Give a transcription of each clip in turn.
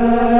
Amen.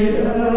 Yeah.